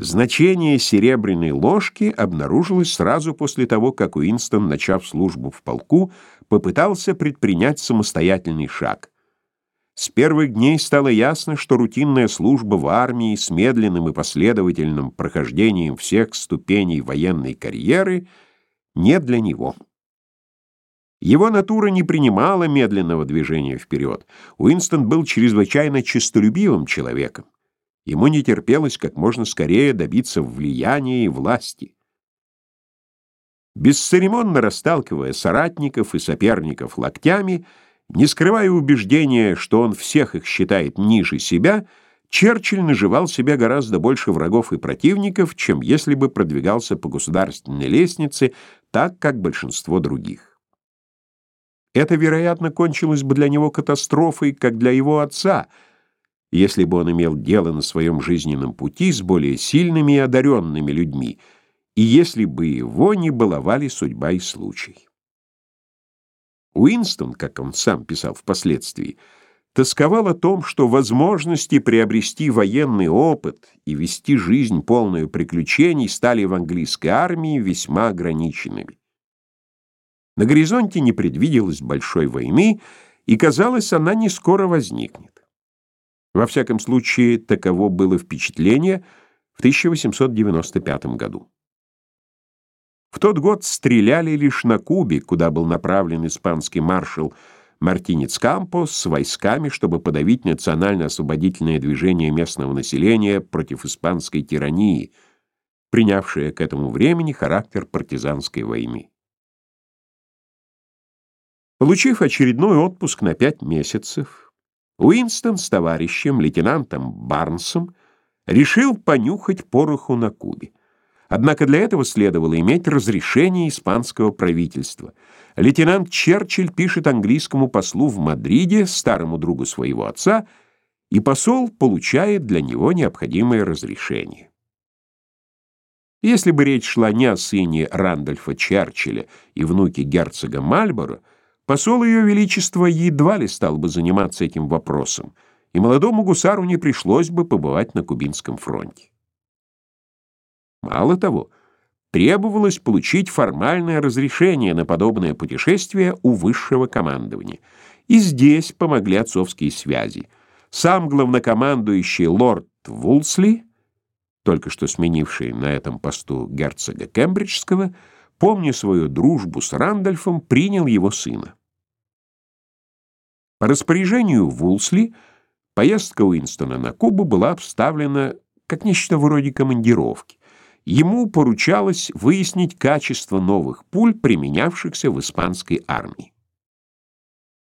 Значение серебряной ложки обнаружилось сразу после того, как Уинстон, начав службу в полку, попытался предпринять самостоятельный шаг. С первых дней стало ясно, что рутинная служба в армии с медленным и последовательным прохождением всех ступеней военной карьеры не для него. Его натура не принимала медленного движения вперед. Уинстон был чрезвычайно честолюбивым человеком. Ему не терпелось как можно скорее добиться влияния и власти. Бесцеремонно расталкивая соратников и соперников локтями, не скрывая убеждения, что он всех их считает ниже себя, Черчилль наживал себе гораздо больше врагов и противников, чем если бы продвигался по государственной лестнице так, как большинство других. Это, вероятно, кончилось бы для него катастрофой, как для его отца — если бы он имел дело на своем жизненном пути с более сильными и одаренными людьми, и если бы его не баловали судьба и случай. Уинстон, как он сам писал впоследствии, тосковал о том, что возможности приобрести военный опыт и вести жизнь полную приключений стали в английской армии весьма ограниченными. На горизонте не предвиделось большой войны, и, казалось, она не скоро возникнет. Во всяком случае, таково было впечатление в 1895 году. В тот год стреляли лишь на Кубе, куда был направлен испанский маршал Мартинец Кампос с войсками, чтобы подавить национально-освободительное движение местного населения против испанской тирании, принявшее к этому времени характер партизанской войны. Получив очередной отпуск на пять месяцев, Уинстон с товарищем, лейтенантом Барнсом, решил понюхать пороху на Кубе. Однако для этого следовало иметь разрешение испанского правительства. Лейтенант Черчилль пишет английскому послу в Мадриде, старому другу своего отца, и посол получает для него необходимое разрешение. Если бы речь шла не о сыне Рандольфа Черчилля и внуке герцога Мальборо, Посол Ее Величества едва ли стал бы заниматься этим вопросом, и молодому гусару не пришлось бы побывать на Кубинском фронте. Мало того, требовалось получить формальное разрешение на подобное путешествие у высшего командования. И здесь помогли отцовские связи. Сам главнокомандующий лорд Вулсли, только что сменивший на этом посту герцога Кембриджского, помня свою дружбу с Рандольфом, принял его сына. По распоряжению Вулсли поездка Уинстона на Кубу была обставлена как нечто вроде командировки. Ему поручалось выяснить качество новых пуль, применявшихся в испанской армии.